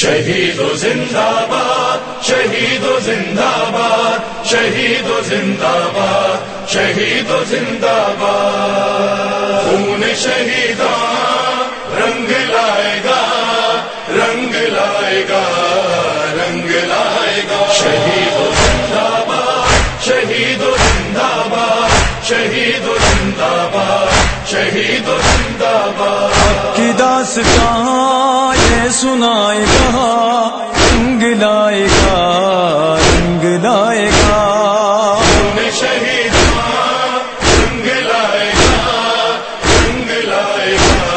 شہید و زندہ باد، شہید و زندہ باد، شہید و زندہ باد، شہید و زندہ باد۔ خون شہیدان رنگ لائے گا، رنگ لائے گا، رنگ لائے گا۔ شہید و زندہ باد، شہید و زندہ باد، شہید و زندہ باد، شہید و زندہ باد۔ کی داستان سنائے گا رنگ لائے گا رنگ لائے گا۔ خون شہیدان رنگ لائے گا رنگ لائے گا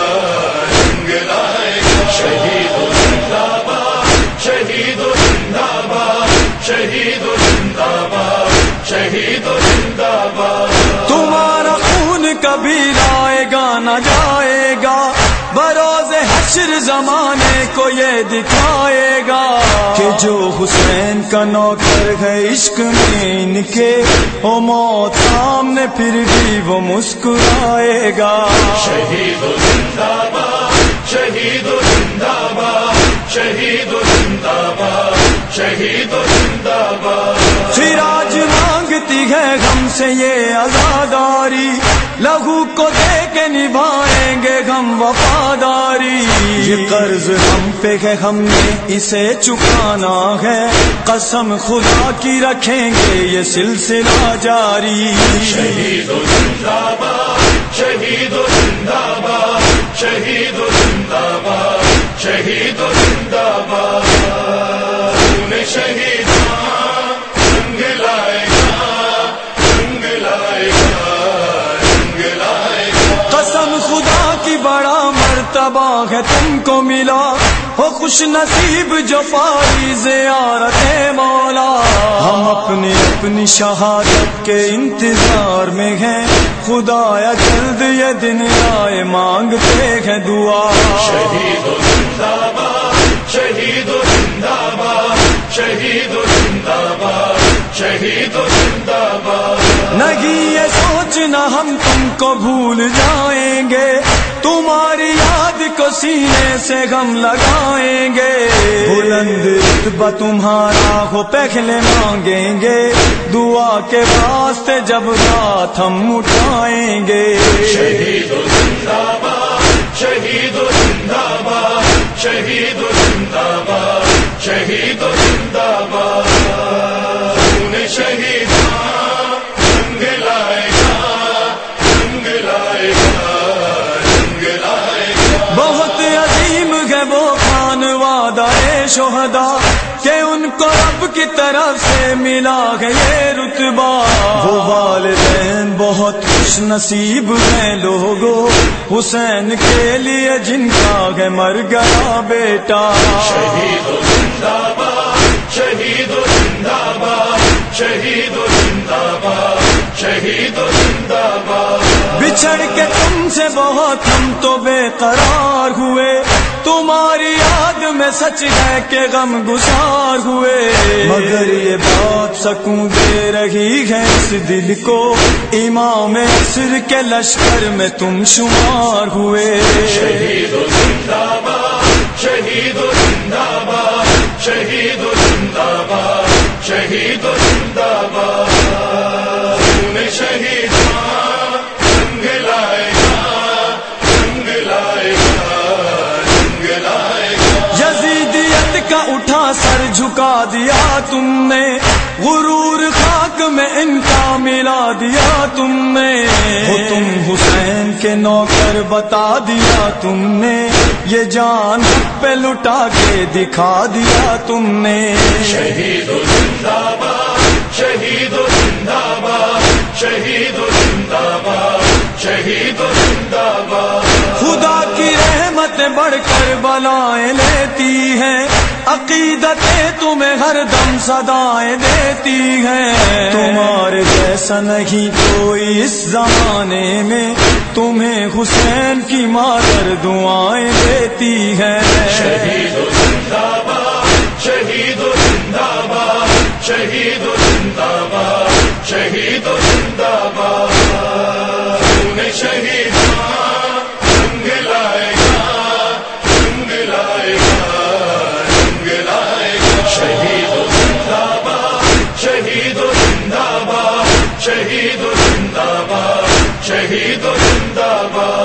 رنگ لائے گا۔ شہید و زندہ باد شہید و زندہ باد شہید و زندہ باد شہید و زندہ باد۔ تمہارا خون کبھی لائے گا نہ جائے گا۔ بروز حشر زمانے کو یہ دکھائے گا کہ جو حسین کا نوکر ہے عشق میں ان کے وہ موت سامنے پھر بھی وہ مسکرائے گا۔ شہید و زندہ باد شہید و زندہ باد شہید و زندہ باد شہید و زندہ باد پھر آج مانگتی ہے ہم سے یہ آزاداری، لہو کو دے کے نبھائیں گے ہم وفاداری یہ قرض ہم پہ ہے ہم نے اسے چکانا ہے۔ قسم خدا کی رکھیں گے یہ سلسلہ جاری۔ شہید و زندہ باد شہید و زندہ باد شہید و زندہ باد۔ شہید و زندہ باد گا قسم خدا کی بڑا مرتبہ ہے تم کو ملا ہو خوش نصیب جو پاری زیارت مولا۔ ہم اپنی اپنی شہادت کے انتظار میں ہیں۔ خدایا جلد یہ دن آئے مانگتے ہیں دعا۔ شہید و زندہ باد شہید و زندہ باد شہید و زندہ باد شہید و زندہ باد۔ نہیں یہ سوچنا ہم تم کو بھول جائیں گے۔ سینے سے غم لگائیں گے۔ بلند رتبہ تمہارا ہو، پہلے مانگیں گے۔ دعا کے واسطے جب رات ہم اٹھائیں گے۔ شہید و زندہ باد، شہید و زندہ باد، شہید و زندہ باد شہید شہدا کہ ان کو رب کی طرف سے ملا ہے یہ رتبہ۔ وہ والدین بہت خوش نصیب ہیں لوگوں حسین کے لیے جن کا ہے مر گیا بیٹا۔ شہید و زندہ باد شہید و زندہ باد شہید و زندہ باد شہید و زندہ باد۔ بچھڑ کے تم سے بہت ہم تو بے قرار ہوئے تمہاری یاد میں سچ ہے کہ غم گسار ہوئے۔ مگر یہ بات سکوں دے رہی ہے اس دل کو۔ امام سر کے لشکر میں تم شمار ہوئے۔ شہید و زندہ باد، شہید و زندہ باد، شہید و زندہ باد، شہید جھکا دیا تم نے۔ غرور خاک میں ان کا ملا دیا تم نے۔ تم حسین کے نوکر بتا دیا تم نے۔ یہ جان پہ لٹا کے دکھا دیا تم نے۔ شہید و زندہ باد، شہید و زندہ باد، شہید و زندہ باد، شہید و رحمت بڑھ کر بلائیں لیتی ہیں۔ عقیدتیں تمہیں ہر دم صدائیں دیتی ہیں۔ تمہارے جیسا نہیں کوئی اس زمانے میں۔ تمہیں حسین کی مادر دعائیں دیتی ہیں۔ شہید و زندہ باد، شہید و زندہ باد، شہید و زندہ باد، شہید و زندہ باد۔ خون شہید زندہ باد شہید زندہ باد۔